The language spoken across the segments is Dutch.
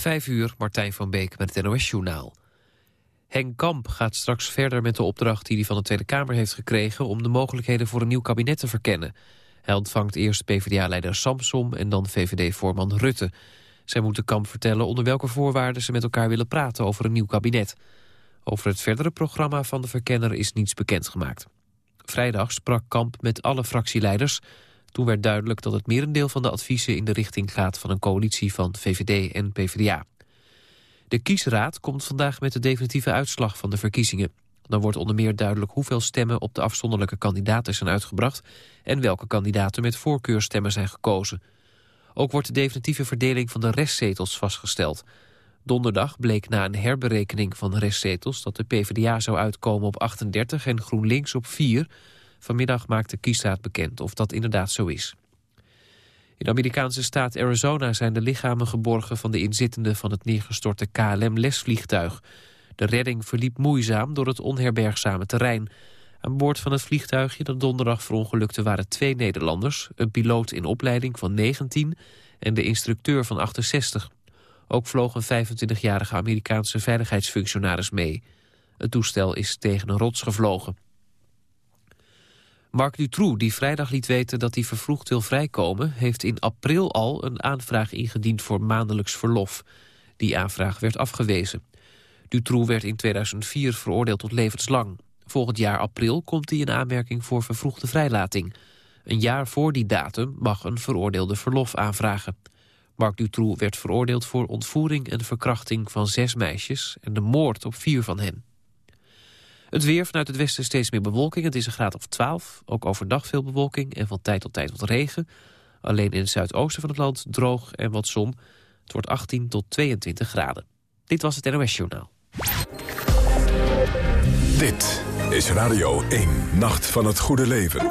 Vijf uur, Martijn van Beek met het NOS-journaal. Henk Kamp gaat straks verder met de opdracht die hij van de Tweede Kamer heeft gekregen... om de mogelijkheden voor een nieuw kabinet te verkennen. Hij ontvangt eerst PvdA-leider Samsom en dan VVD-voorman Rutte. Zij moeten Kamp vertellen onder welke voorwaarden ze met elkaar willen praten over een nieuw kabinet. Over het verdere programma van de verkenner is niets bekendgemaakt. Vrijdag sprak Kamp met alle fractieleiders. Toen werd duidelijk dat het merendeel van de adviezen in de richting gaat van een coalitie van VVD en PvdA. De kiesraad komt vandaag met de definitieve uitslag van de verkiezingen. Dan wordt onder meer duidelijk hoeveel stemmen op de afzonderlijke kandidaten zijn uitgebracht... en welke kandidaten met voorkeurstemmen zijn gekozen. Ook wordt de definitieve verdeling van de restzetels vastgesteld. Donderdag bleek na een herberekening van restzetels... dat de PvdA zou uitkomen op 38 en GroenLinks op 4. Vanmiddag maakt de kiesraad bekend of dat inderdaad zo is. In de Amerikaanse staat Arizona zijn de lichamen geborgen van de inzittenden van het neergestorte KLM-lesvliegtuig. De redding verliep moeizaam door het onherbergzame terrein. Aan boord van het vliegtuigje dat donderdag verongelukte waren twee Nederlanders, een piloot in opleiding van 19 en de instructeur van 68. Ook vloog een 25-jarige Amerikaanse veiligheidsfunctionaris mee. Het toestel is tegen een rots gevlogen. Marc Dutroux, die vrijdag liet weten dat hij vervroegd wil vrijkomen... heeft in april al een aanvraag ingediend voor maandelijks verlof. Die aanvraag werd afgewezen. Dutroux werd in 2004 veroordeeld tot levenslang. Volgend jaar april komt hij in aanmerking voor vervroegde vrijlating. Een jaar voor die datum mag een veroordeelde verlof aanvragen. Marc Dutroux werd veroordeeld voor ontvoering en verkrachting van zes meisjes... en de moord op vier van hen. Het weer vanuit het westen steeds meer bewolking. Het is een graad of 12. Ook overdag veel bewolking en van tijd tot tijd wat regen. Alleen in het zuidoosten van het land droog en wat zon. Het wordt 18 tot 22 graden. Dit was het NOS Journaal. Dit is Radio 1, Nacht van het Goede Leven.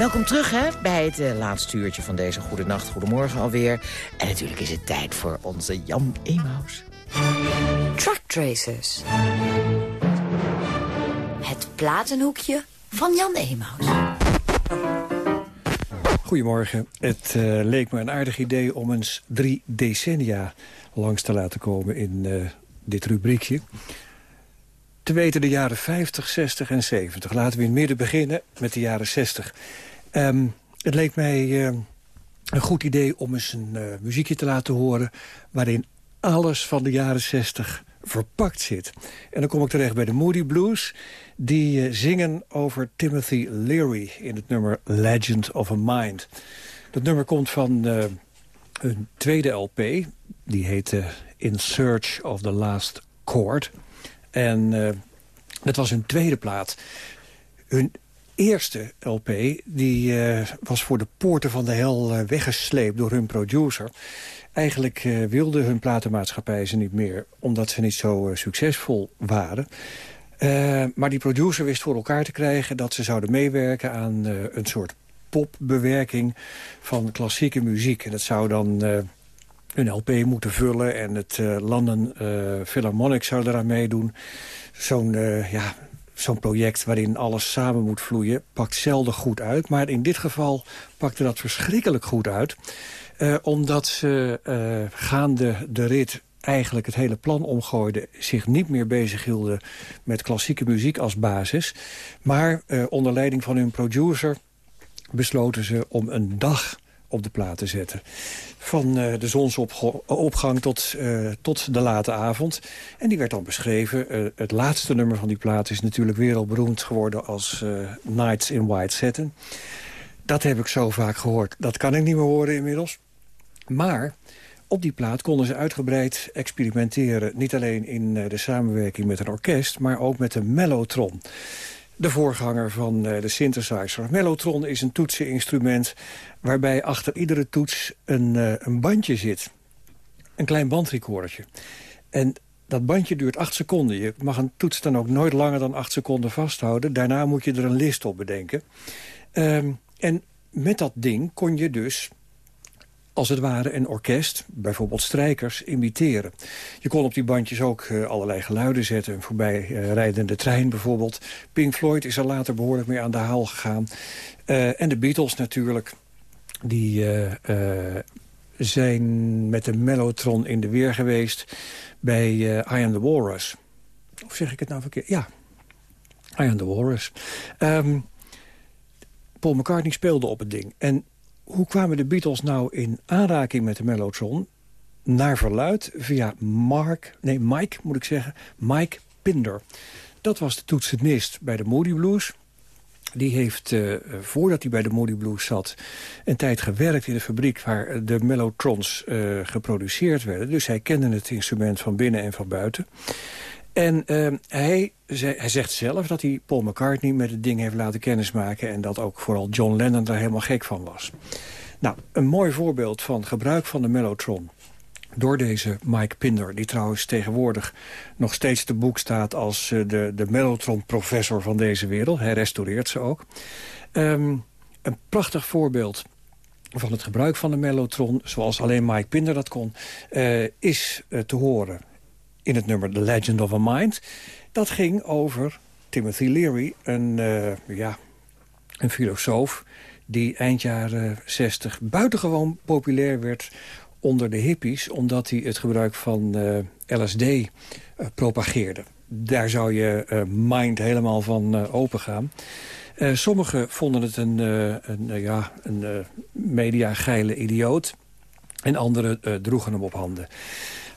Welkom terug hè, bij het uh, laatste uurtje van deze Goede Nacht, Goedemorgen alweer. En natuurlijk is het tijd voor onze Jan Emaus. Truck Tracers. Het platenhoekje van Jan Emaus. Goedemorgen. Het uh, leek me een aardig idee om eens drie decennia langs te laten komen in uh, dit rubriekje te weten de jaren 50, 60 en 70. Laten we in het midden beginnen met de jaren 60. Um, het leek mij uh, een goed idee om eens een uh, muziekje te laten horen... waarin alles van de jaren 60 verpakt zit. En dan kom ik terecht bij de Moody Blues. Die uh, zingen over Timothy Leary in het nummer Legend of a Mind. Dat nummer komt van een tweede LP. Die heette In Search of the Last Chord. En dat was hun tweede plaat. Hun eerste LP die, uh, was voor de poorten van de hel uh, weggesleept door hun producer. Eigenlijk uh, wilde hun platenmaatschappij ze niet meer... omdat ze niet zo succesvol waren. maar die producer wist voor elkaar te krijgen... dat ze zouden meewerken aan een soort popbewerking van klassieke muziek. En dat zou dan een LP moeten vullen en het London Philharmonic zou eraan meedoen. Zo'n ja, zo'n project waarin alles samen moet vloeien... pakt zelden goed uit. Maar in dit geval pakte dat verschrikkelijk goed uit. Uh, omdat ze uh, gaande de rit eigenlijk het hele plan omgooiden... zich niet meer bezighielden met klassieke muziek als basis... maar uh, onder leiding van hun producer besloten ze om een dag op de plaat te zetten. Van uh, de zonsopgang tot, uh, tot de late avond. En die werd dan beschreven. Uh, het laatste nummer van die plaat is natuurlijk wereldberoemd geworden... als Nights in White Satin. Dat heb ik zo vaak gehoord. Dat kan ik niet meer horen inmiddels. Maar op die plaat konden ze uitgebreid experimenteren. Niet alleen in de samenwerking met een orkest... maar ook met een mellotron de voorganger van de synthesizer. Mellotron is een toetseninstrument waarbij achter iedere toets een, uh, een bandje zit. Een klein bandrecordertje. En dat bandje duurt acht seconden. Je mag een toets dan ook nooit langer dan acht seconden vasthouden. Daarna moet je er een list op bedenken. Um, en met dat ding kon je dus als het ware een orkest, bijvoorbeeld strijkers, imiteren. Je kon op die bandjes ook uh, allerlei geluiden zetten. Een voorbij uh, rijdende trein bijvoorbeeld. Pink Floyd is er later behoorlijk mee aan de haal gegaan. Uh, en de Beatles natuurlijk. Die zijn met de mellotron in de weer geweest bij I Am The Walrus. Of zeg ik het nou verkeerd? Ja, I Am The Walrus. Um, Paul McCartney speelde op het ding. En hoe kwamen de Beatles nou in aanraking met de Mellotron? Naar verluid via Mark, nee, Mike moet ik zeggen, Mike Pinder. Dat was de toetsenist bij de Moody Blues. Die heeft, uh, voordat hij bij de Moody Blues zat... een tijd gewerkt in de fabriek waar de Mellotrons uh, geproduceerd werden. Dus hij kende het instrument van binnen en van buiten. En uh, hij, hij zegt zelf dat hij Paul McCartney met het ding heeft laten kennismaken... en dat ook vooral John Lennon daar helemaal gek van was. Nou, een mooi voorbeeld van gebruik van de Mellotron door deze Mike Pinder... die trouwens tegenwoordig nog steeds te boek staat... als uh, de, de Mellotron-professor van deze wereld. Hij restaureert ze ook. Um, een prachtig voorbeeld van het gebruik van de Mellotron... zoals alleen Mike Pinder dat kon, uh, is uh, te horen in het nummer The Legend of a Mind. Dat ging over Timothy Leary, een, uh, ja, een filosoof... die eind jaren 60 buitengewoon populair werd onder de hippies... omdat hij het gebruik van uh, LSD uh, propageerde. Daar zou je mind helemaal van open gaan. sommigen vonden het een, een, ja, een mediageile idioot... en anderen droegen hem op handen.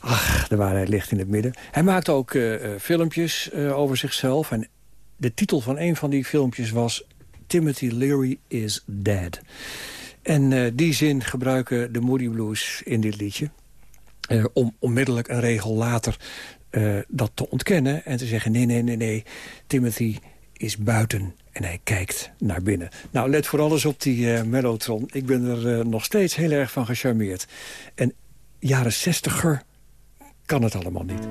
Ach, de waarheid ligt in het midden. Hij maakte ook uh, filmpjes uh, over zichzelf. En de titel van een van die filmpjes was... Timothy Leary is dead. En uh, die zin gebruiken de Moody Blues in dit liedje. om onmiddellijk een regel later dat te ontkennen. En te zeggen, nee, nee, nee, nee. Timothy is buiten en hij kijkt naar binnen. Nou, let vooral eens op die Mellotron. Ik ben er nog steeds heel erg van gecharmeerd. En jaren zestiger kan het allemaal niet.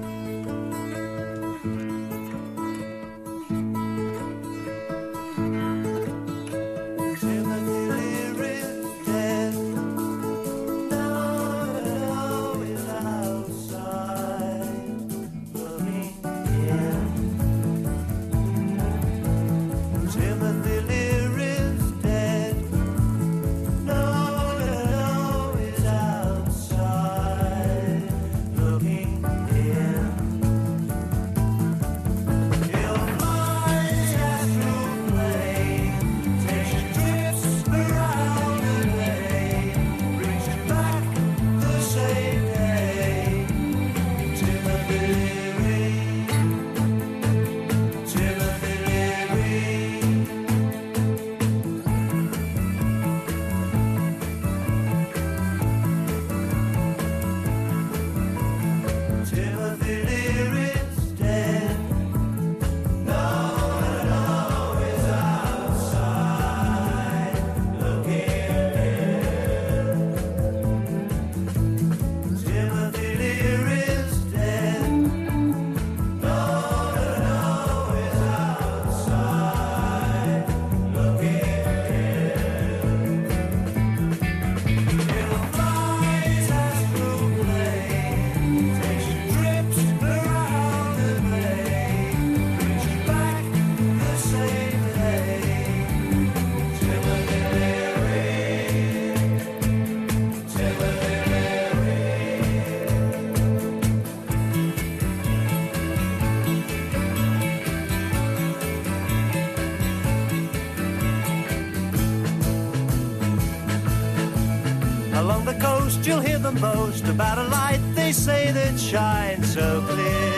Them boast about a light they say that shines so clear.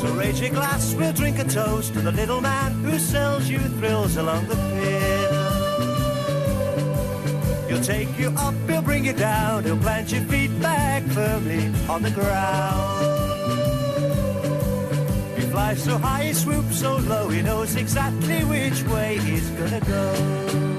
So raise your glass, we'll drink a toast to the little man who sells you thrills along the pier. He'll take you up, he'll bring you down, he'll plant your feet back firmly on the ground. He flies so high, he swoops so low, he knows exactly which way he's gonna go.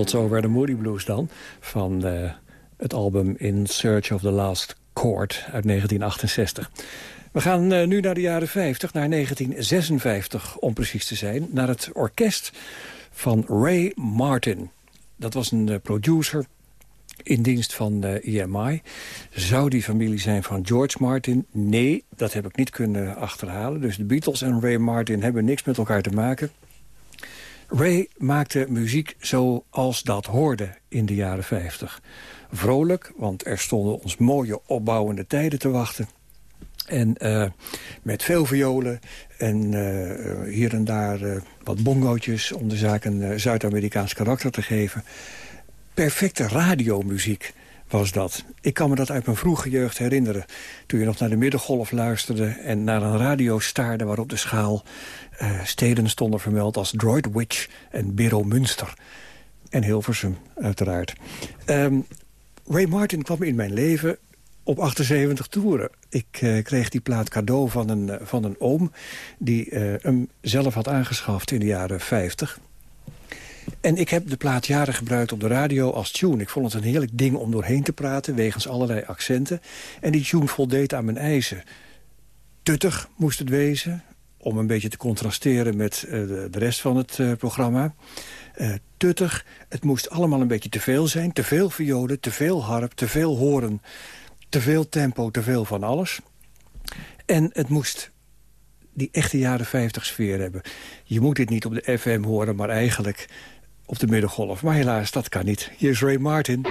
Tot zover de Moody Blues dan. Van uh, het album In Search of the Last Chord uit 1968. We gaan uh, nu naar de jaren 50, naar 1956 om precies te zijn. Naar het orkest van Ray Martin. Dat was een uh, producer in dienst van uh, EMI. Zou die familie zijn van George Martin? Nee, dat heb ik niet kunnen achterhalen. Dus de Beatles en Ray Martin hebben niks met elkaar te maken. Ray maakte muziek zoals dat hoorde in de jaren 50. Vrolijk, want er stonden ons mooie opbouwende tijden te wachten. En uh, met veel violen en uh, hier en daar uh, wat bongootjes... om de zaak een Zuid-Amerikaans karakter te geven. Perfecte radiomuziek was dat. Ik kan me dat uit mijn vroege jeugd herinneren. Toen je nog naar de middengolf luisterde en naar een radio staarde... waarop de schaal steden stonden vermeld als Droidwich en Biro Münster. En Hilversum, uiteraard. Um, Ray Martin kwam in mijn leven op 78 toeren. Ik uh, kreeg die plaat cadeau van een, uh, van een oom... die hem zelf had aangeschaft in de jaren 50. En ik heb de plaat jaren gebruikt op de radio als tune. Ik vond het een heerlijk ding om doorheen te praten... wegens allerlei accenten. En die tune voldeed aan mijn eisen. Tuttig moest het wezen... om een beetje te contrasteren met de, de, rest van het programma uh, tuttig. Het moest allemaal een beetje te veel zijn. Te veel violen, te veel harp, te veel horen. Te veel tempo, te veel van alles. En het moest die echte jaren 50 sfeer hebben. Je moet dit niet op de FM horen, maar eigenlijk op de middengolf. Maar helaas, dat kan niet. Hier is Ray Martin.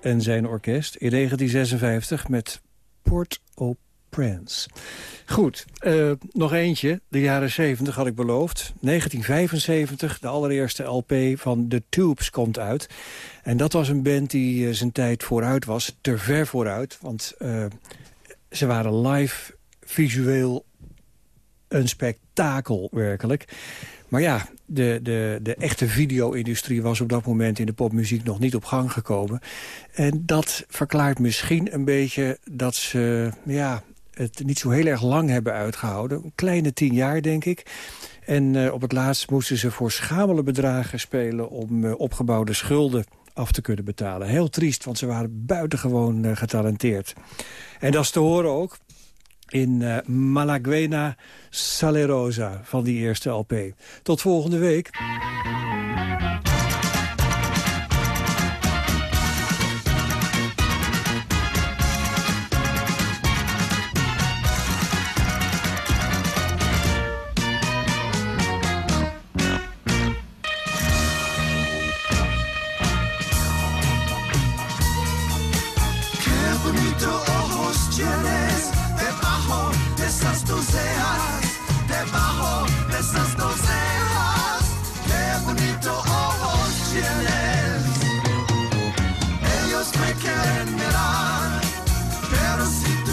En zijn orkest in 1956 met Port-au-Prince. Goed, uh, nog eentje. De jaren 70 had ik beloofd. 1975, de allereerste LP van The Tubes komt uit. En dat was een band die uh, zijn tijd vooruit was. Te ver vooruit, want uh, ze waren live, visueel een spektakel werkelijk. Maar ja, de, de, de echte video-industrie was op dat moment in de popmuziek nog niet op gang gekomen. En dat verklaart misschien een beetje dat ze ja, het niet zo heel erg lang hebben uitgehouden. Een kleine tien jaar, denk ik. En uh, op het laatst moesten ze voor schamele bedragen spelen... om uh, opgebouwde schulden af te kunnen betalen. Heel triest, want ze waren buitengewoon uh, getalenteerd. En dat is te horen ook in uh, Malaguena Salerosa van die eerste LP. Tot volgende week. Cause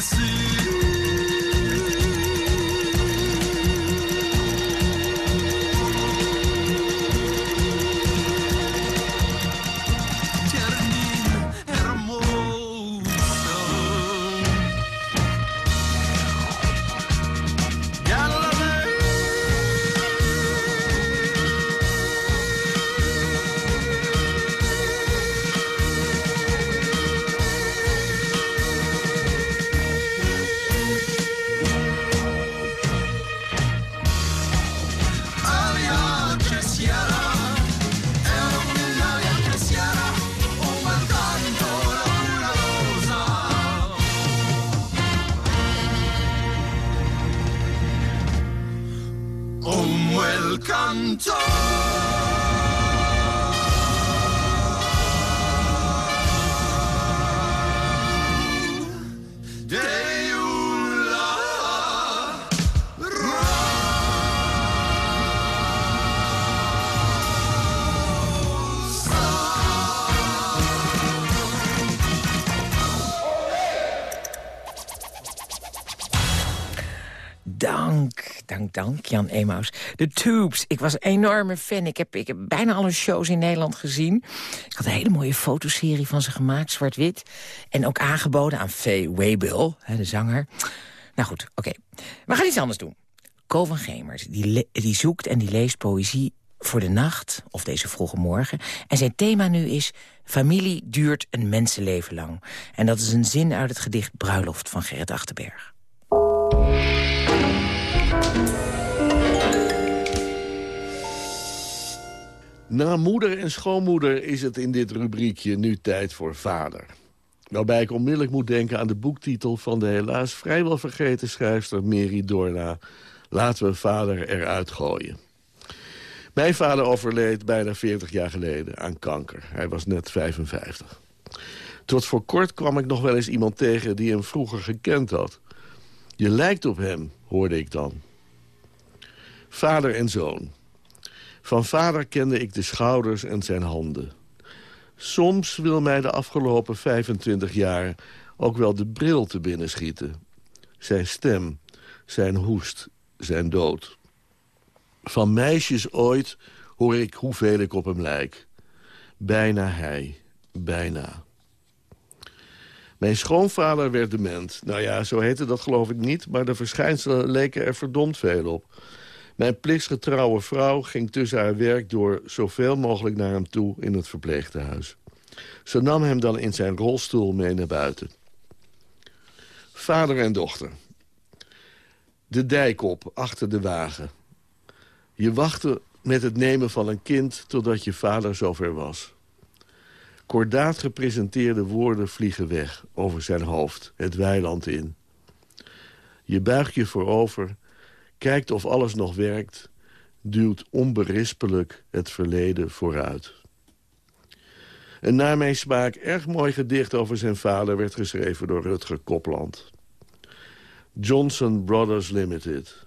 死 Jan Emaus. De Tubes. Ik was een enorme fan. Ik heb, ik heb bijna alle shows in Nederland gezien. Ik had een hele mooie fotoserie van ze gemaakt, zwart-wit. En ook aangeboden aan Faye Waybill, de zanger. Nou goed, oké. We gaan iets anders doen. Co van Gemert, die, die zoekt en die leest poëzie voor de nacht, of deze vroege morgen. En zijn thema nu is... Familie duurt een mensenleven lang. En dat is een zin uit het gedicht Bruiloft van Gerrit Achterberg. Na moeder en schoonmoeder is het in dit rubriekje nu tijd voor vader. Waarbij ik onmiddellijk moet denken aan de boektitel van de helaas vrijwel vergeten schrijfster Mary Dorna. Laten we vader eruit gooien. Mijn vader overleed bijna 40 jaar geleden aan kanker. Hij was net 55. Tot voor kort kwam ik nog wel eens iemand tegen die hem vroeger gekend had. Je lijkt op hem, hoorde ik dan. Vader en zoon. Van vader kende ik de schouders en zijn handen. Soms wil mij de afgelopen 25 jaar ook wel de bril te binnen schieten. Zijn stem, zijn hoest, zijn dood. Van meisjes ooit hoor ik hoeveel ik op hem lijk. Bijna hij, bijna. Mijn schoonvader werd dement. Nou ja, zo heette dat geloof ik niet... maar de verschijnselen leken er verdomd veel op. Mijn plichtsgetrouwe vrouw ging tussen haar werk door... zoveel mogelijk naar hem toe in het verpleegtehuis. Ze nam hem dan in zijn rolstoel mee naar buiten. Vader en dochter. De dijk op, achter de wagen. Je wachtte met het nemen van een kind totdat je vader zover was. Kordaat gepresenteerde woorden vliegen weg over zijn hoofd, het weiland in. Je buigt je voorover, kijkt of alles nog werkt... duwt onberispelijk het verleden vooruit. Een naar mijn smaak erg mooi gedicht over zijn vader... werd geschreven door Rutger Kopland. Johnson Brothers Limited.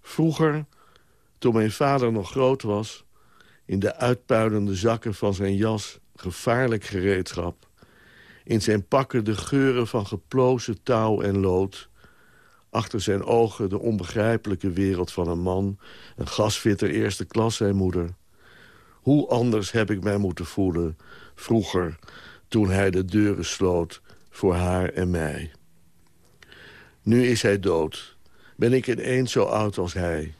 Vroeger, toen mijn vader nog groot was... in de uitpuilende zakken van zijn jas gevaarlijk gereedschap... in zijn pakken de geuren van geplozen touw en lood... achter zijn ogen de onbegrijpelijke wereld van een man... een gasfitter eerste klas zijn moeder. Hoe anders heb ik mij moeten voelen vroeger... toen hij de deuren sloot voor haar en mij. Nu is hij dood. Ben ik ineens zo oud als hij.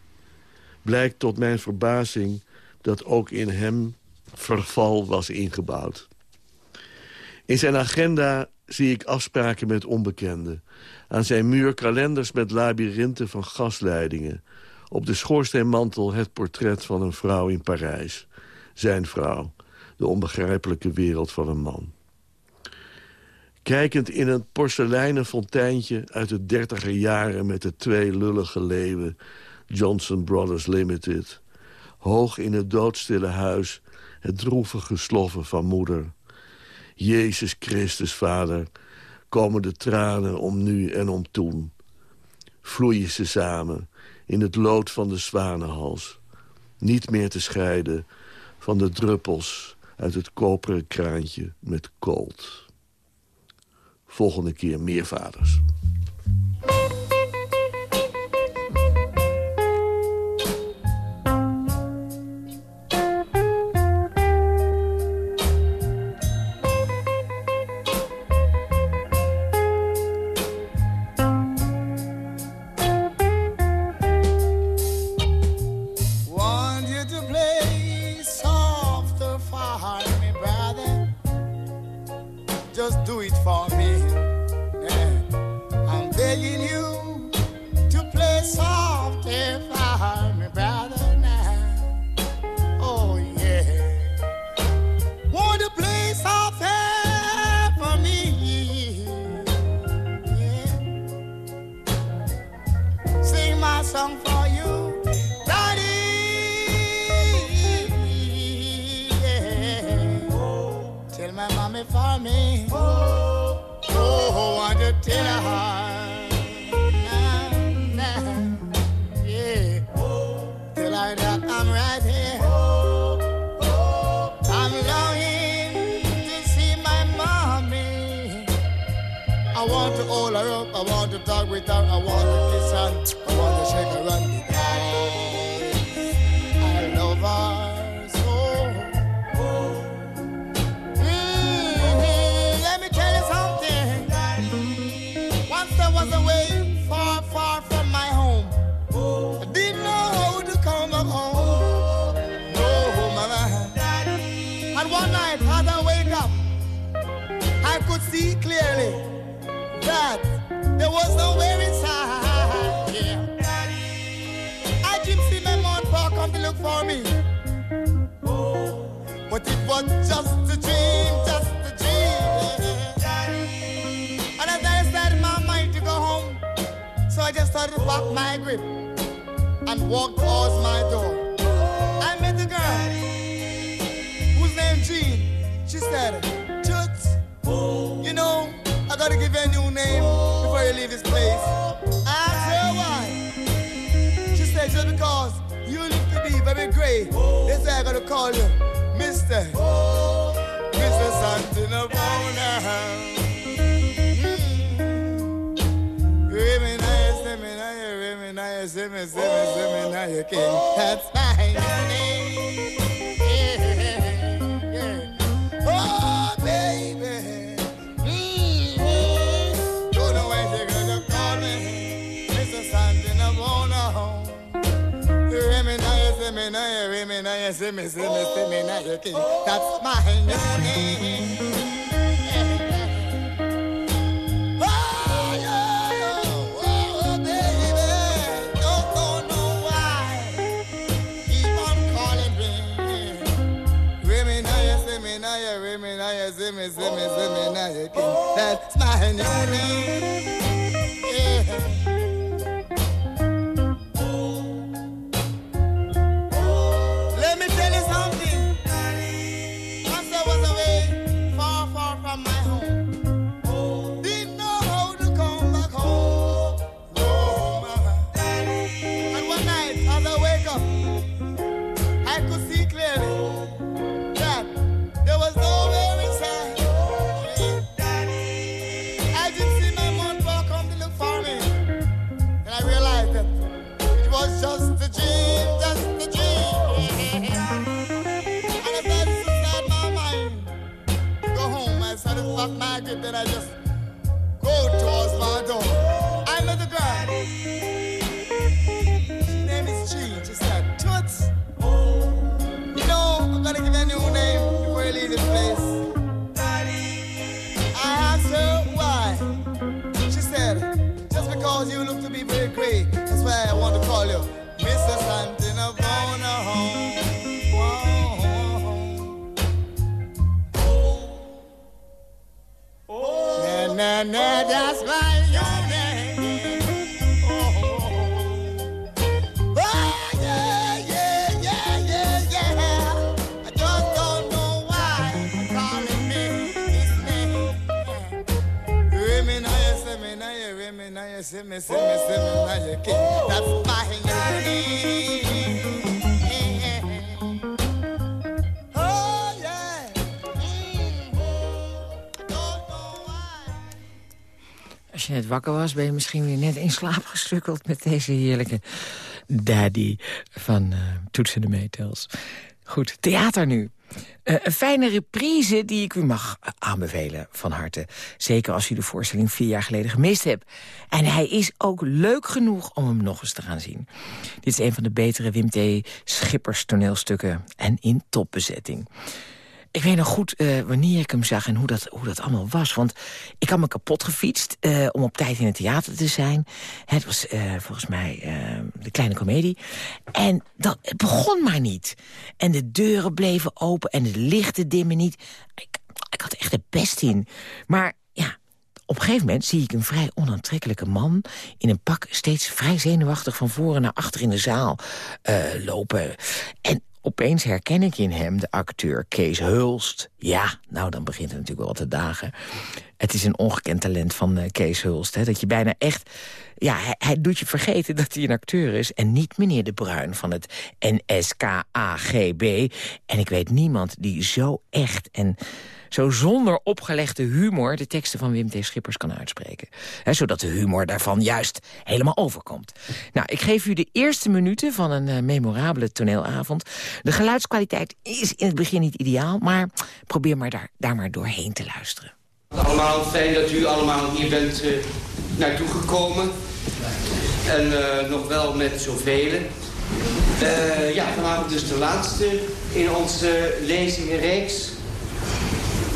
Blijkt tot mijn verbazing dat ook in hem verval was ingebouwd. In zijn agenda zie ik afspraken met onbekenden. Aan zijn muur kalenders met labyrinten van gasleidingen. Op de schoorsteenmantel het portret van een vrouw in Parijs. Zijn vrouw, de onbegrijpelijke wereld van een man. Kijkend in een porseleinen fonteintje uit de dertiger jaren... met de twee lullige leeuwen, Johnson Brothers Limited. Hoog in het doodstille huis, het droevige sloffen van moeder... Jezus Christus, Vader, komen de tranen om nu en om toen. Vloeien ze samen in het lood van de zwanenhals. Niet meer te scheiden van de druppels uit het koperen kraantje met koolt. Volgende keer meer vaders. That's my name. Oh, baby. Don't know why they're me. It's a in the morning. Me me me me, me, me. That's my name. zimmy, zimmy, zimmy, now you can that's my new wakker was, ben je misschien weer net in slaap gestukkeld... met deze heerlijke daddy van uh, Toets en de Meetels. Goed, theater nu. Uh, een fijne reprise die ik u mag aanbevelen van harte. Zeker als u de voorstelling vier jaar geleden gemist hebt. En hij is ook leuk genoeg om hem nog eens te gaan zien. Dit is een van de betere Wim T. Schippers toneelstukken en in topbezetting. Ik weet nog goed uh, wanneer ik hem zag en hoe dat, hoe dat allemaal was. Want ik had me kapot gefietst uh, om op tijd in het theater te zijn. Het was uh, volgens mij de kleine komedie. En dat, het begon maar niet. En de deuren bleven open en de lichten dimmen niet. Ik, ik had echt de best in. Maar ja, op een gegeven moment zie ik een vrij onaantrekkelijke man... in een pak steeds vrij zenuwachtig van voren naar achter in de zaal lopen. En Opeens herken ik in hem de acteur Kees Hulst. Ja, nou, dan begint het natuurlijk wel te dagen. Het is een ongekend talent van uh, Kees Hulst. Hè, dat je bijna echt... Ja, hij, hij, doet je vergeten dat hij een acteur is... en niet meneer De Bruin van het NSKAGB. En ik weet niemand die zo echt en zo zonder opgelegde humor de teksten van Wim T. Schippers kan uitspreken. Zodat de humor daarvan juist helemaal overkomt. Nou, ik geef u de eerste minuten van een uh, memorabele toneelavond. De geluidskwaliteit is in het begin niet ideaal, maar probeer maar daar, daar maar doorheen te luisteren. Allemaal fijn dat u allemaal hier bent uh, naartoe gekomen. En uh, nog wel met zoveel. Ja, vanavond dus de laatste in onze lezingenreeks.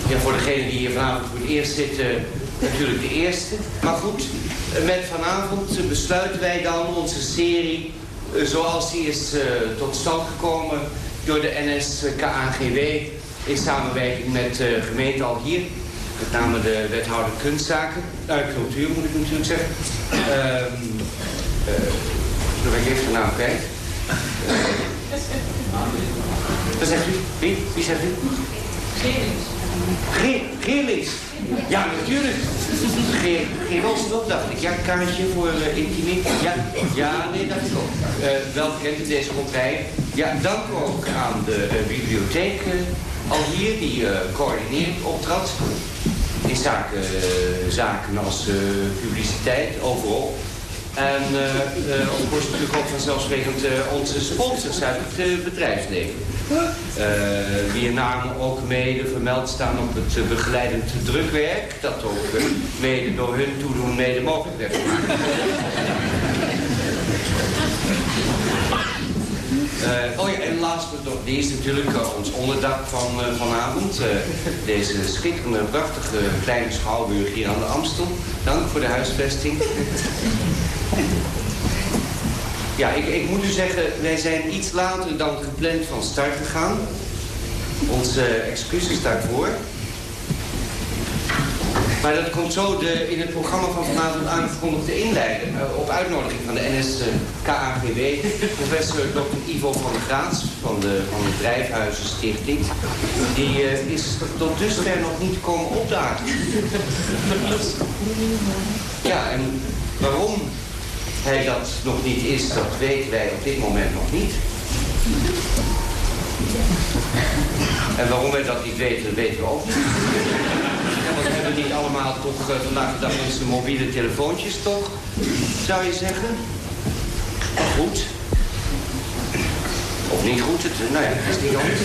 Ja, voor degene die hier vanavond voor het eerst zitten, natuurlijk de eerste. Maar goed, met vanavond besluiten wij dan onze serie... zoals die is uh, tot stand gekomen door de NSKAGW... in samenwerking met de uh, gemeente al hier. Met name de wethouder kunstzaken. Uh, cultuur moet ik natuurlijk zeggen. Dan ben ik even de naam kwijt. Wat zegt u? Wie? Wie zegt u? Geer, Geerlings. Ja, natuurlijk. Geer, Geerlings, dacht ik. Ja, kaartje voor uh. Ja, ja, nee, dat is ook. Uh, wel bekend in deze rondrij. Ja, dank ook aan de uh, bibliotheek al hier, die coördineert optrad. In zaken, zaken als publiciteit, overal. En uh, uh, natuurlijk ook vanzelfsprekend uh, onze sponsors uit het bedrijfsleven. wier namen ook mede vermeld staan op het begeleidend drukwerk. Dat ook mede door hun toedoen mede mogelijk werd gemaakt. Oh ja, en last but not least natuurlijk uh, ons onderdak van uh, vanavond. deze schitterende, prachtige kleine schouwburg hier aan de Amstel. Dank voor de huisvesting. Ja, ik, ik moet u zeggen, wij zijn iets later dan gepland van start gegaan. Onze excuses daarvoor. Maar dat komt zo de, in het programma van vanavond aangekondigde inleiden. Uh, op uitnodiging van de NSKAGW. professor Dr. Ivo van der Graats van de, van de Drijfhuizen Stichting. Die uh, is tot dusver nog niet komen opdagen. ja, en waarom hij dat nog niet is, dat weten wij op dit moment nog niet. En waarom wij dat niet weten, weten we ook niet. Want hebben we niet allemaal toch uh, vandaag de dag onze mobiele telefoontjes toch, zou je zeggen? Goed. Of niet goed, het, nou ja, is niet anders.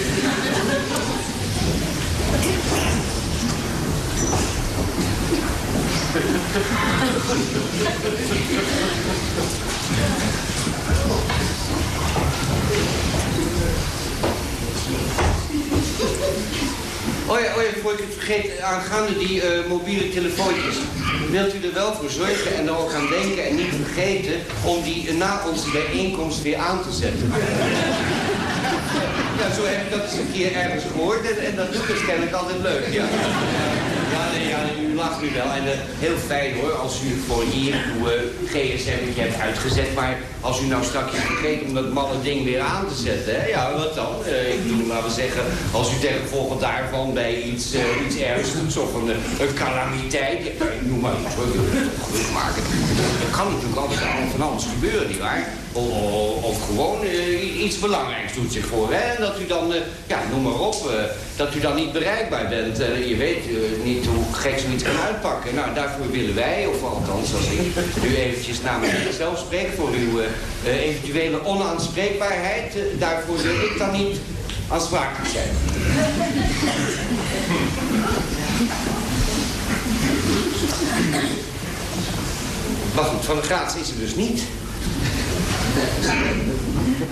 Oh ja, oh ja, voor ik het vergeet, aangaande die uh, mobiele telefoontjes. Wilt u er wel voor zorgen en er ook aan denken en niet vergeten om die na onze bijeenkomst weer aan te zetten? Ja, zo heb ik dat eens een keer ergens gehoord en, en dat doet dus kennelijk altijd leuk, ja. Ja, nee, ja, u lacht nu wel. En uh, heel fijn hoor, als u voor hier uw uh, gsm hebt uitgezet. Maar als u nou straks vergeet om dat malle ding weer aan te zetten, hè, ja, wat dan? Eh, ik bedoel, laten we zeggen, als u gevolge daarvan bij iets, iets ernstigs of een, een calamiteit, noem maar iets hoor, maken. Er kan natuurlijk altijd van alles gebeuren, nietwaar? Of, of gewoon iets belangrijks doet zich voor, hè? En dat u dan, ja, noem maar op, dat u dan niet bereikbaar bent. je weet niet hoe gek zoiets kan uitpakken. Nou, daarvoor willen wij, of althans als ik nu eventjes namens mezelf spreek, voor uw eventuele onaanspreekbaarheid, daarvoor wil ik dan niet aansprakelijk zijn. Maar goed, van de Graats is er dus niet.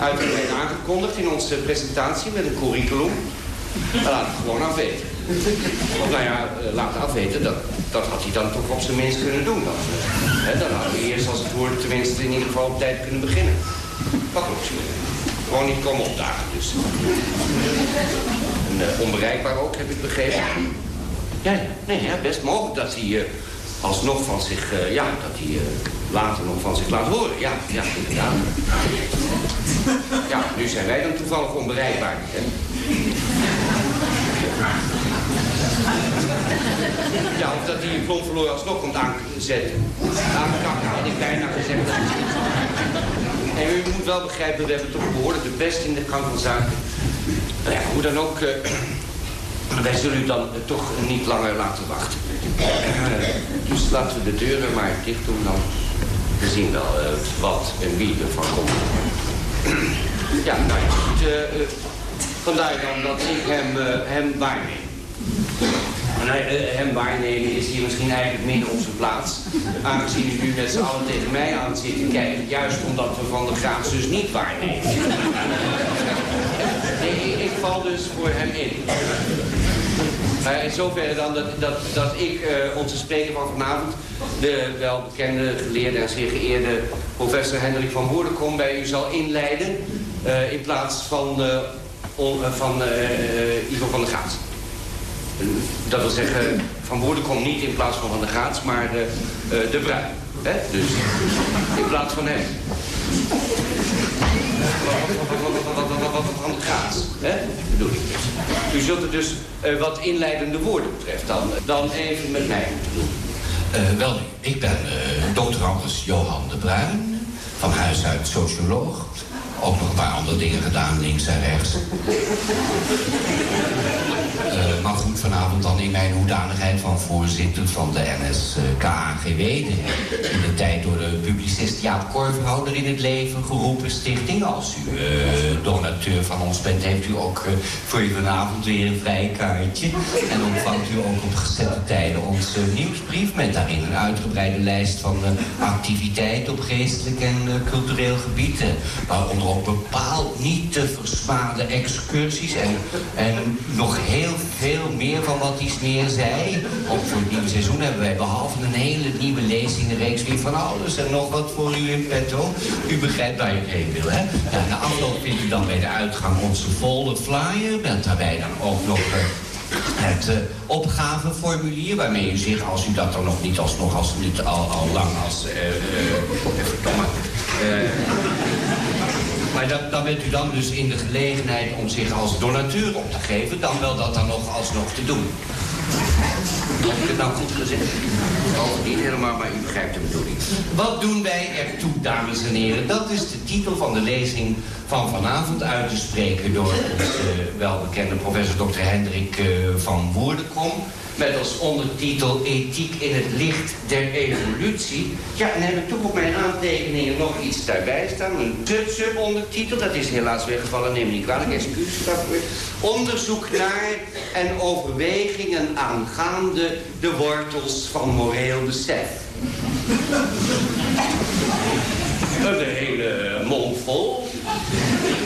Uitgebreid aangekondigd in onze presentatie met een curriculum. Maar laten we gewoon afweten. Of nou ja, uh, laten afweten, dat, dat had hij dan toch op zijn minst kunnen doen. Dan, He, dan hadden we eerst als het woord tenminste in ieder geval op tijd kunnen beginnen. Wat ook Gewoon niet komen opdagen dus. En uh, onbereikbaar ook, heb ik begrepen. Ja, ja, nee, ja, best mogelijk dat hij uh, alsnog van zich, uh, ja, dat hij later nog van zich laat horen. Ja, ja, inderdaad. Ja, nu zijn wij dan toevallig onbereikbaar. Hè? Ja, of dat hij een plomverlooi alsnog komt aanzetten. Aankakken had ik bijna gezegd. En u moet wel begrijpen, we hebben toch behoorlijk de best in de gang van zaken. Nou ja, hoe dan ook, uh, wij zullen u dan toch niet langer laten wachten. Uh, dus laten we de deuren maar dicht doen dan. We zien wel wat en wie ervan komt. ja, nou goed. vandaar dan dat ik hem, hem waarneem. Uh, hem waarnemen is hier misschien eigenlijk minder op zijn plaats. Aangezien u nu met z'n allen tegen mij aan zit te kijken. Juist omdat we van de Graafs dus niet waarnemen. ik, val dus voor hem in. In zoverre dan dat, dat, dat ik uh, onze spreker van vanavond... de welbekende, geleerde en zeer geëerde professor Hendrik van Woerdenkom... bij u zal inleiden... Uh, in plaats van, van Ivo van der Gaat. Dat wil zeggen, Van Woerden komt niet in plaats van Van der Gaats, maar de, uh, de Bruin. Hè? Dus in plaats van hem. Van de Gaats, hè? bedoel dus. U zult er dus uh, wat inleidende woorden betreft dan, dan even met mij doen. Uh, wel, ik ben uh, dokter Anders Johan de Bruin, van huis uit socioloog. Ook nog een paar andere dingen gedaan, links en rechts. Uh, maar goed, vanavond dan in mijn hoedanigheid van voorzitter van de NSKAGW. De, in de tijd door de publicist Jaap Korverhouder in het leven geroepen stichting. Als u uh, donateur van ons bent, heeft u ook uh, voor u vanavond weer een vrij kaartje. En ontvangt u ook op gezette tijden onze nieuwsbrief... met daarin een uitgebreide lijst van activiteiten op geestelijk en cultureel gebied. waaronder ook bepaald niet te versmaden excursies en, en nog heel veel meer van wat die smeer zei. Ook voor het nieuwe seizoen hebben wij behalve een hele nieuwe lezingenreeks weer van alles en nog wat voor u in petto. U begrijpt waar ik heen wil, hè? Ja, na afloop vindt u dan bij de uitgang onze volle flyer. Met daarbij dan ook nog... Uh, het uh, opgaveformulier waarmee u zich, als u dat dan nog niet alsnog als niet al, al lang als... Uh, uh, maar dat, dan bent u dan dus in de gelegenheid om zich als donateur op te geven... dan wel dat dan nog alsnog te doen. Heb ik het nou goed gezegd? Oh, niet helemaal, maar u begrijpt de bedoeling. Wat doen wij ertoe, dames en heren? Dat is de titel van de lezing van vanavond uit te spreken... door onze welbekende professor Dr. Hendrik uh, van Woerdenkom met als ondertitel Ethiek in het licht der evolutie. Ja, en heb ik toch op mijn aantekeningen nog iets daarbij staan. Een sub-ondertitel, dat is helaas weggevallen, neem niet kwalijk, excuus daarvoor. Onderzoek naar en overwegingen aangaande de wortels van moreel besef. Een hele mond vol.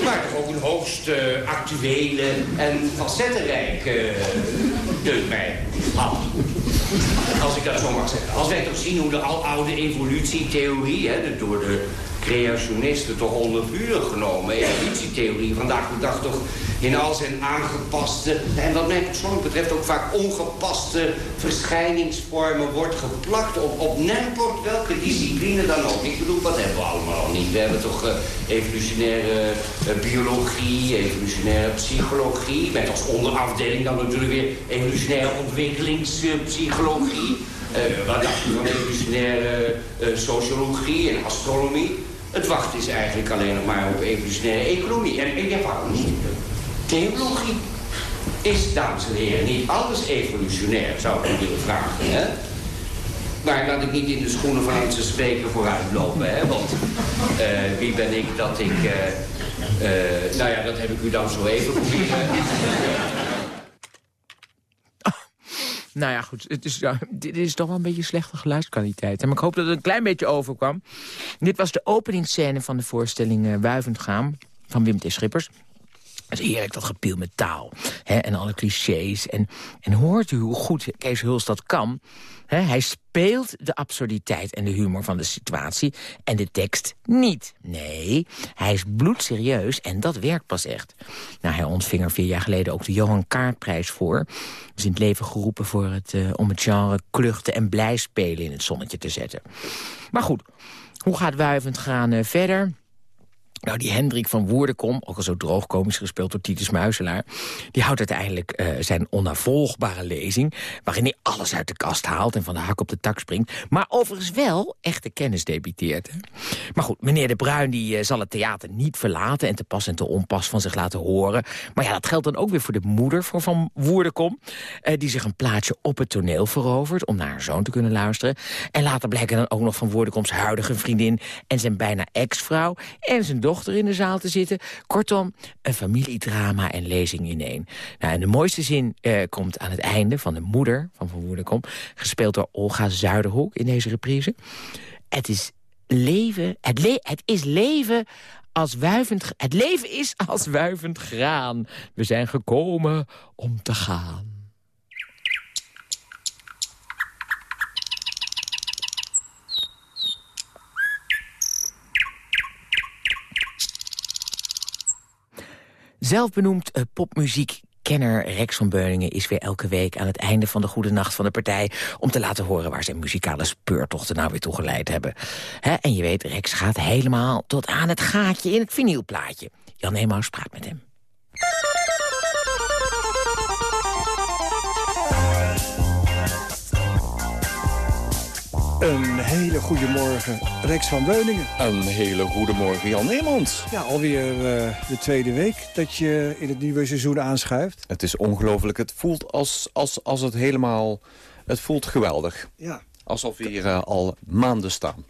Maar toch ook een hoogst uh, actuele en facettenrijke, uh, mij, Als ik dat zo mag zeggen. Als wij toch zien hoe de aloude evolutietheorie, hè, door de creationisten toch onder vuur genomen. Evolutietheorie vandaag de dag toch in al zijn aangepaste... en wat mij persoonlijk betreft ook vaak ongepaste verschijningsvormen wordt geplakt op, op nemport welke discipline dan ook. Ik bedoel, wat hebben we allemaal al niet? We hebben toch uh, evolutionaire uh, biologie, evolutionaire psychologie... met als onderafdeling dan natuurlijk weer evolutionaire ontwikkelingspsychologie... Uh, wat dacht je van evolutionaire sociologie en astronomie? Het wacht is eigenlijk alleen nog maar op evolutionaire economie. En, en ja, waarom niet? Theologie is, dames en heren, niet alles evolutionair, zou ik willen vragen. Hè? Maar laat ik niet in de schoenen van onze spreker vooruitlopen, hè? Want uh, wie ben ik dat ik... Uh, uh, nou ja, dat heb ik u dan zo even proberen. Nou ja, goed. Het is, dit is toch wel een beetje slechte geluidskwaliteit. Maar ik hoop dat het een klein beetje overkwam. Dit was de openingsscène van de voorstelling uh, Wuivend Gaan van Wim T. Schippers. Het is heerlijk, dat gepiel met taal. Hè, en alle clichés. En, en hoort u hoe goed Kees Huls dat kan? Hè, hij speelt de absurditeit en de humor van de situatie... en de tekst niet. Nee, hij is bloedserieus en dat werkt pas echt. Nou, hij ontving er vier jaar geleden ook de Johan Kaartprijs voor. is in het leven geroepen voor het, uh, om het genre kluchten en blij spelen in het zonnetje te zetten. Maar goed, hoe gaat Wuivend uh, verder... Nou, die Hendrik van Woerdenkom, ook al zo droogkomisch gespeeld door Titus Muiselaar... die houdt uiteindelijk uh, zijn onnavolgbare lezing... waarin hij alles uit de kast haalt en van de hak op de tak springt... maar overigens wel echte kennis debiteert. Hè? Maar goed, meneer De Bruin die, uh, zal het theater niet verlaten... en te pas en te onpas van zich laten horen. Maar ja, dat geldt dan ook weer voor de moeder van Van Woerdenkom... Uh, die zich een plaatsje op het toneel verovert... om naar haar zoon te kunnen luisteren. En later blijken dan ook nog Van Woerdenkoms huidige vriendin... en zijn bijna ex-vrouw en zijn dochter in de zaal te zitten. Kortom, een familiedrama en lezing in één. Nou, en de mooiste zin uh, komt aan het einde van de moeder van Van Woerdenkom... gespeeld door Olga Zuiderhoek in deze reprise. Het is leven, het, het is leven als wuivend... Het leven is als wuivend graan. We zijn gekomen om te gaan. Zelfbenoemd uh, popmuziekkenner Rex van Beuningen is weer elke week aan het einde van de goede nacht van de partij... om te laten horen waar zijn muzikale speurtochten nou weer toe geleid hebben. He, en je weet, Rex gaat helemaal tot aan het gaatje in het vinylplaatje. Jan Emaus praat met hem. Een hele goede morgen, Rex van Beuningen. Een hele goede morgen, Jan Neemans. Ja, alweer uh, de tweede week dat je in het nieuwe seizoen aanschuift. Het is ongelooflijk. Het voelt als, als, als het helemaal... Het voelt geweldig. Ja. Alsof we hier uh, al maanden staan.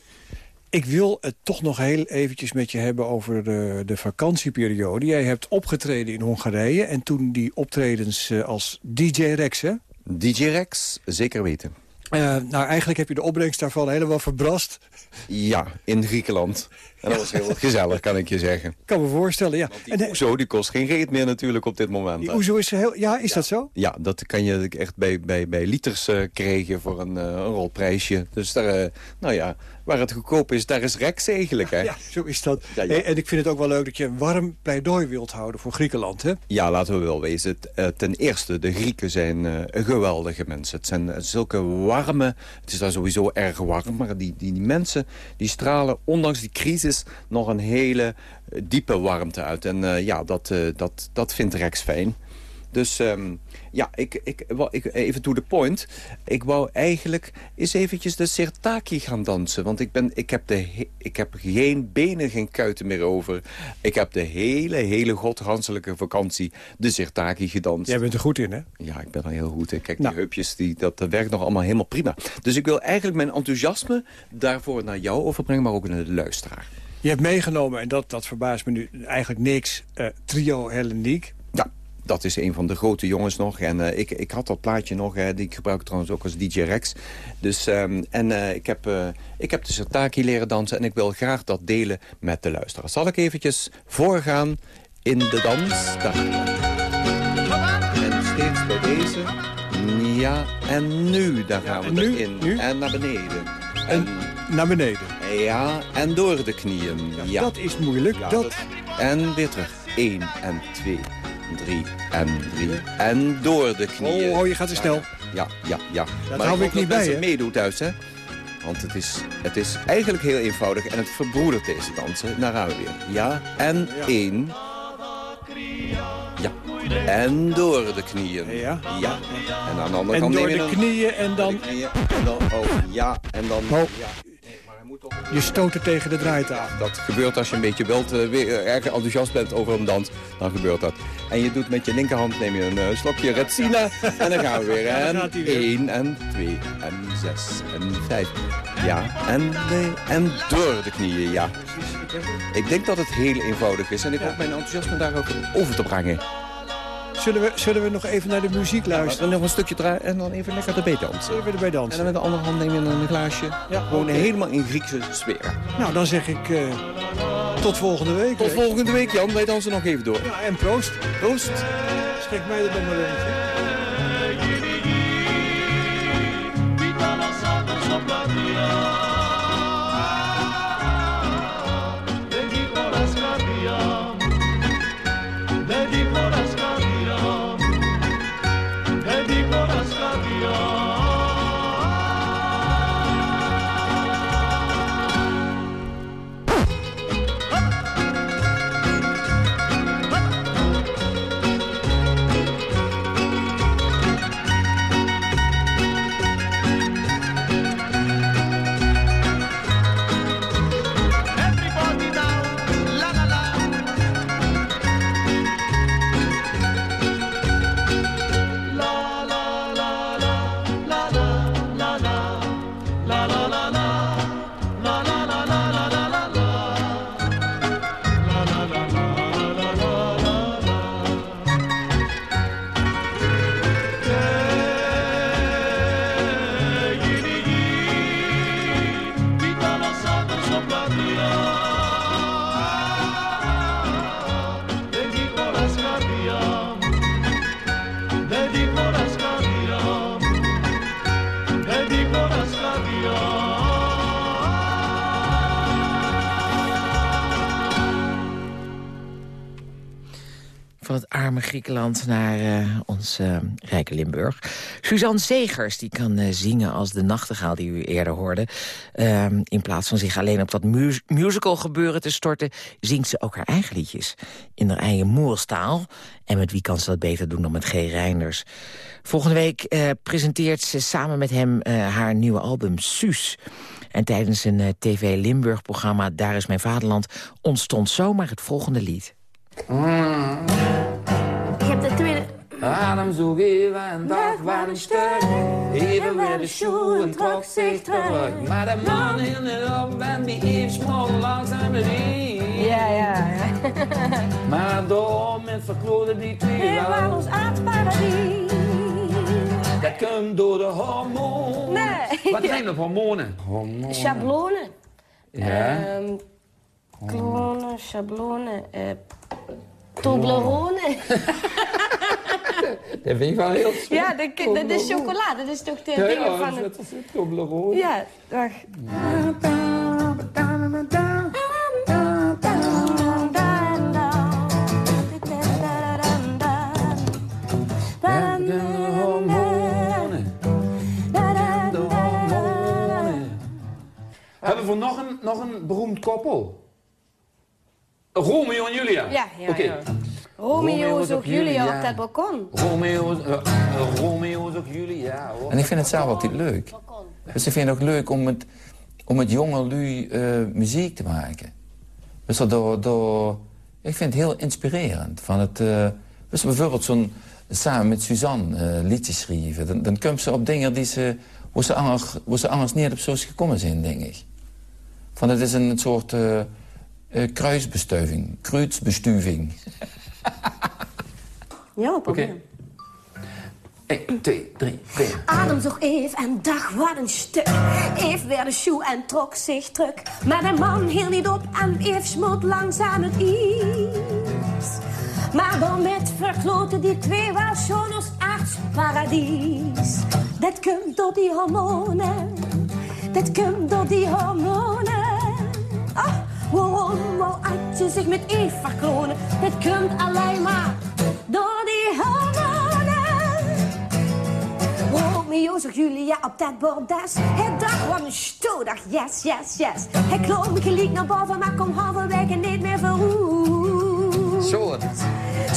Ik wil het toch nog heel eventjes met je hebben over de, de vakantieperiode. Jij hebt opgetreden in Hongarije en toen die optredens uh, als DJ Rex, hè? DJ Rex, zeker weten. Uh, nou, eigenlijk heb je de opbrengst daarvan helemaal verbrast. Ja, in Griekenland. En dat was heel gezellig, kan ik je zeggen. kan me voorstellen, ja. Want die Oezo, die kost geen reet meer natuurlijk op dit moment. Die Oezo is heel... Ja, is ja. dat zo? Ja, dat kan je echt bij, bij, bij liters uh, krijgen voor een, uh, een rolprijsje. Dus daar, uh, nou ja, waar het goedkoop is, daar is Rex eigenlijk, hè? Ja, zo is dat. Ja, ja. En ik vind het ook wel leuk dat je een warm pleidooi wilt houden voor Griekenland, hè? Ja, laten we wel wezen. Ten eerste, de Grieken zijn geweldige mensen. Het zijn zulke warme... Het is daar sowieso erg warm, maar die, die, die mensen die stralen, ondanks die crisis, nog een hele diepe warmte uit. En uh, ja, dat, uh, dat, dat vindt Rex fijn. Dus um, ja, ik, ik, ik, even to the point. Ik wou eigenlijk eens eventjes de Sirtaki gaan dansen. Want ik, ben, ik, heb de, ik heb geen benen, geen kuiten meer over. Ik heb de hele, hele godhanselijke vakantie de Sirtaki gedanst. Jij bent er goed in, hè? Ja, ik ben er heel goed in. Kijk, nou. die heupjes, die, dat, dat werkt nog allemaal helemaal prima. Dus ik wil eigenlijk mijn enthousiasme daarvoor naar jou overbrengen... maar ook naar de luisteraar. Je hebt meegenomen, en dat, dat verbaast me nu eigenlijk niks, uh, Trio Helleniek. Ja, dat is een van de grote jongens nog. En uh, ik, ik had dat plaatje nog, uh, die ik gebruik trouwens ook als DJ Rex. Dus, um, en uh, ik, heb, ik heb de Sirtaki leren dansen en ik wil graag dat delen met de luisteraars. Zal ik eventjes voorgaan in de dans? Daar. En steeds bij deze. Ja, en nu, daar gaan we nu, erin. Nu? En naar beneden. En naar beneden. Ja, en door de knieën. Ja. Dat is moeilijk. Ja, dat... En weer terug. 1 en 2, 3 en 3. En door de knieën. Oh, oh, je gaat te snel. Ja, ja, ja. Dat maar hou ik niet bij, meedoen thuis, hè. Want het is, het is eigenlijk heel eenvoudig en het verbroedert deze dansen. Daar gaan we weer. Ja, en 1. Ja. En door de knieën. Ja. Ja. En aan de andere En kant door de knieën en dan... de knieën. En dan, oh, ja, en dan... Oh. Ja. Je stoot er tegen de draaitafel. Dat gebeurt als je een beetje wilt, eh, weer, eh, erg enthousiast bent over een dans. Dan gebeurt dat. En je doet met je linkerhand, neem je een eh, slokje Retsina. en dan gaan we weer. Ja, En gaat hij weer. 1 en 2 en 6 en 5. Ja, en, de, en door de knieën, ja. Ik denk dat het heel eenvoudig is. En ik hoop mijn enthousiasme daar ook over te brengen. Zullen we, zullen we nog even naar de muziek luisteren? Dan nog een stukje draaien en dan even lekker erbij dansen. Even erbij En dansen. dan met de andere hand neem je een glaasje. Ja, Gewoon oké. helemaal in Griekse sfeer. Nou, dan zeg ik eh, tot volgende week. Tot volgende week, Jan. Wij dansen nog even door. Ja, en proost. Proost. Schrik mij er nog maar eentje. Griekenland naar eh, ons eh, rijke Limburg. Suzanne Zegers die kan eh, zingen als de nachtegaal die u eerder hoorde. Ehm, in plaats van zich alleen op dat mu musical gebeuren te storten... zingt ze ook haar eigen liedjes in haar eigen moerstaal. En met wie kan ze dat beter doen dan met G. Reinders? Volgende week presenteert ze samen met hem haar nieuwe album Suus. En tijdens een TV Limburg-programma Daar is mijn vaderland... ontstond zomaar het volgende lied. Tweede... Adem zoek even dag waar een stuk. Even weer de schoen en trok zich terug. Maar de man in de op en die heeft smol langzaam de Ja, ja, ja. Maar door met verkloden die twee Hij was ons aardparadijs. Dat komt door de hormonen. Nee. Wat zijn dat hormonen? Hormonen. Schablonen. Ja. Ehm, klonen, schablonen, eh Toblerone. Dat vind ik wel heel ja, dat, dat is chocolade. Dat is toch de Ja, dingen ja, van... dat is het- Toblerone. Ja, hormonen. Hebben we nog een, nog een beroemd koppel? Romeo en Julia. Ja, ja, Oké. ja. Romeo is ook Julia op dat balkon. Romeo, eh, eh, Romeo is ook Julia. Hoor. En ik vind het zelf altijd leuk. Dus ik vind het ook leuk om met, om met jonge lui eh, muziek te maken. Dus dat door, door, ik vind het heel inspirerend. Van het, eh, dus bijvoorbeeld zo'n, samen met Suzanne liedjes schrijven. Dan, dan komt ze op dingen die ze, hoe ze anders, hoe ze anders niet op zo gekomen zijn, denk ik. Van het is een soort eh eh, kruisbestuiving, kruidsbestuiving. Ja, probeer. 1, 2, 3, 4. Adem zocht even en dacht wat een stuk. Even weer de shoe en trok zich terug. Maar de man hield niet op en Eve smolt langzaam het ijs. Maar dan met verkloten die twee was zo'n ons aardsparadies. Dat komt door die hormonen. dat komt door die hormonen. Ach, waarom wou Adje zich met Eve verklonen? Dat komt alleen maar door die hormonen. Romeo zag Julia op dat bordes. Het dag was een stoeldag, yes, yes, yes. Hij klom gelijk naar boven, maar kom halverwege niet meer verroerd. Zo.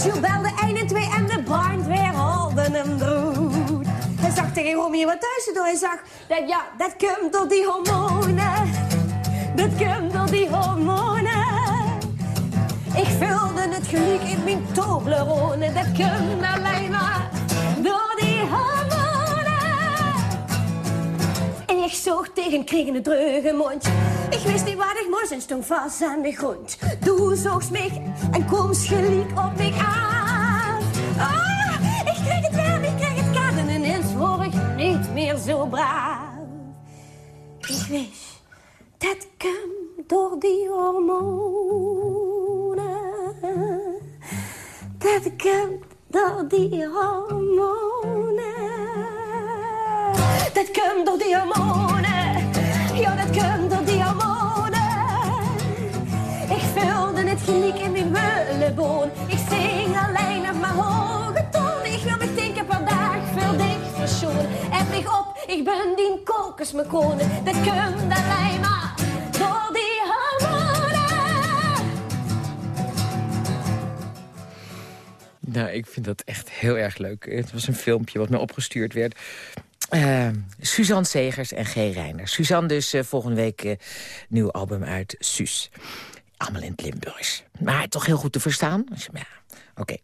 Jules belde 1 en 2 en de brandweer holden hem droed. Hij zag tegen Romeo wat thuis door. Hij zag dat ja, dat komt door die hormonen. Dat komt door die hormonen. Ik vulde het geluk in mijn Toblerone. Dat komt alleen maar door die hormonen. En ik zoog tegen kriegende dreuge mond. Ik wist niet wat ik moest en stond vast aan de grond. Doe zoogst mij en kom gelijk op mij aan. Ah, ik kreeg het warm, ik kreeg het koud en word ik niet meer zo braaf. Ik wist, dat komt door die hormonen. Dat komt door die hormonen. Dat komt door die hormonen. Ja, dat komt door die hormonen. Ik vulde het gelijk in mijn wullenboon. Ik zing alleen op mijn hoge toon. Ik wil me tien keer per dag veel dik verschonen. En vlieg op, ik ben die kokos me konen. Dat komt alleen maar Nou, ik vind dat echt heel erg leuk. Het was een filmpje wat me opgestuurd werd. Uh, Suzanne Segers en G. Reiner. Suzanne dus uh, volgende week uh, nieuw album uit Suus. Allemaal in het Limburgs. Maar toch heel goed te verstaan. Ja, Oké.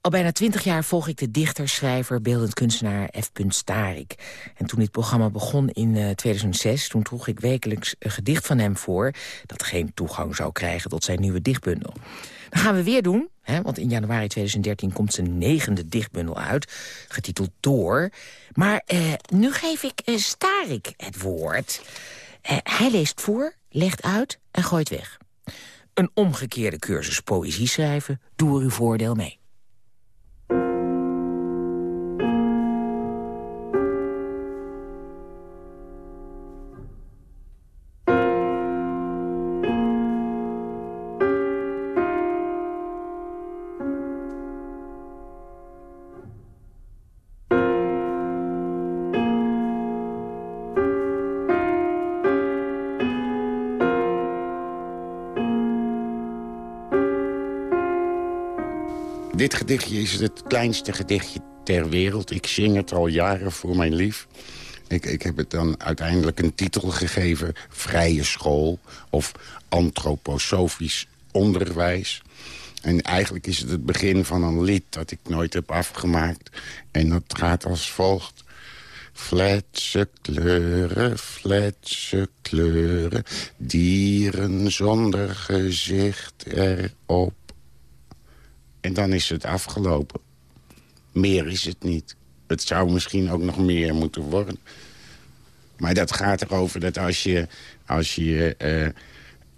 Al bijna twintig jaar volg ik de dichter, schrijver, beeldend kunstenaar F. Starik. En toen dit programma begon in uh, 2006... toen droeg ik wekelijks een gedicht van hem voor... dat geen toegang zou krijgen tot zijn nieuwe dichtbundel. Dat gaan we weer doen, want in januari 2013 komt zijn negende dichtbundel uit... getiteld Door. Maar eh, nu geef ik uh, Starik het woord. Uh, hij leest voor, legt uit en gooit weg. Een omgekeerde cursus poëzie schrijven, doe er uw voordeel mee. Dit gedichtje is het kleinste gedichtje ter wereld. Ik zing het al jaren voor mijn lief. Ik, ik heb het dan uiteindelijk een titel gegeven. Vrije school of antroposofisch onderwijs. En eigenlijk is het het begin van een lied dat ik nooit heb afgemaakt. En dat gaat als volgt. Fletse kleuren, fletse kleuren, dieren zonder gezicht erop. En dan is het afgelopen. Meer is het niet. Het zou misschien ook nog meer moeten worden. Maar dat gaat erover dat als je, als je uh,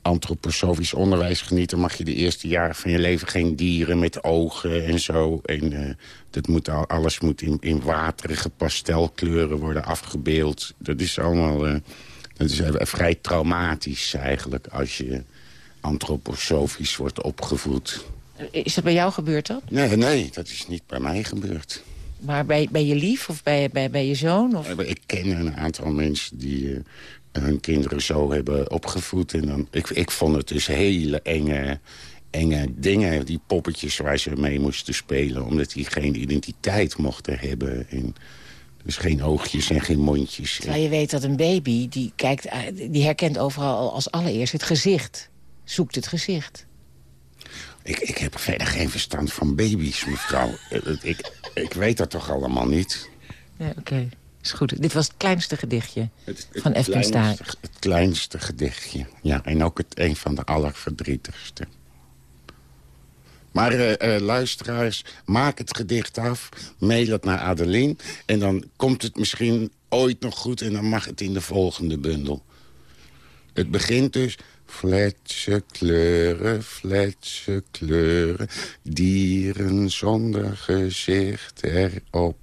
antroposofisch onderwijs geniet... dan mag je de eerste jaren van je leven geen dieren met ogen en zo. En uh, dat moet al, alles moet in, waterige pastelkleuren worden afgebeeld. Dat is allemaal uh, dat is vrij traumatisch eigenlijk... als je antroposofisch wordt opgevoed. Is dat bij jou gebeurd dan? Nee, nee, dat is niet bij mij gebeurd. Maar bij, bij je lief of bij, bij, bij je zoon? Of? Ik ken een aantal mensen die uh, hun kinderen zo hebben opgevoed. En dan, ik, ik vond het dus hele enge, enge dingen, die poppetjes waar ze mee moesten spelen. Omdat die geen identiteit mochten hebben. En, dus geen oogjes en geen mondjes. Terwijl je weet dat een baby, die, kijkt, die herkent overal als allereerst het gezicht. Zoekt het gezicht. Ik, ik heb verder geen verstand van baby's, mevrouw. ik, ik weet dat toch allemaal niet? Nee, oké. Okay. Is goed. Dit was het kleinste gedichtje het, het van F. Staar. Het kleinste gedichtje. Ja, en ook het een van de allerverdrietigste. Maar uh, uh, luisteraars, maak het gedicht af. Mail het naar Adeline. En dan komt het misschien ooit nog goed. En dan mag het in de volgende bundel. Het begint dus... Fletse kleuren, fletse kleuren, dieren zonder gezicht erop.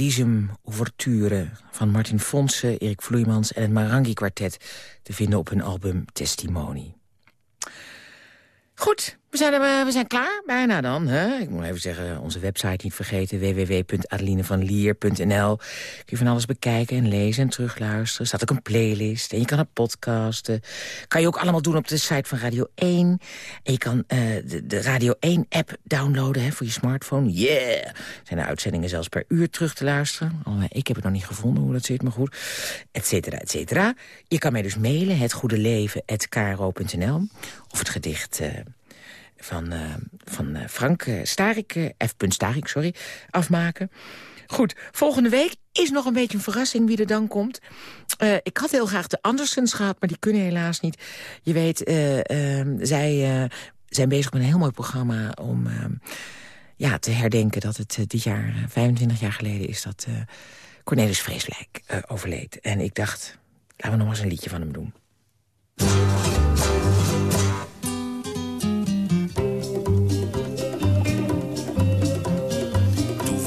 In Paradisum Ouverture van Martin Fonse, Erik Vloeimans en het Marangi Quartet... te vinden op hun album Testimony. Goed, we zijn, er, we zijn klaar, bijna dan. Hè? Ik moet even zeggen, onze website niet vergeten... www.adelinevanlier.nl Kun je van alles bekijken en lezen en terugluisteren. Er staat ook een playlist en je kan een podcasten. Kan je ook allemaal doen op de site van Radio 1. En je kan uh, de, de, Radio 1-app downloaden hè, voor je smartphone. Yeah! Zijn de uitzendingen zelfs per uur terug te luisteren. Oh, ik heb het nog niet gevonden hoe dat zit, maar goed. Etcetera, etcetera. Je kan mij dus mailen, hetgoedeleven.kro.nl of het gedicht... Uh, van, uh, van uh, Frank uh, Starik, F. Starik, sorry, afmaken. Goed, volgende week is nog een beetje een verrassing wie er dan komt. ik had heel graag de Andersens gehad, maar die kunnen helaas niet. Je weet, ehm, zij zijn bezig met een heel mooi programma om ehm, ja, te herdenken... dat het dit jaar, 25 jaar geleden is dat Cornelis Vreeslijk overleed. En ik dacht, laten we nog eens een liedje van hem doen.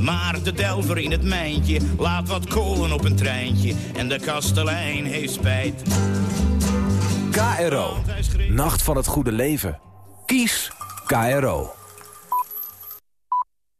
Maar de delver in het mijntje laat wat kolen op een treintje. En de kastelein heeft spijt. KRO, Nacht van het Goede Leven. Kies KRO.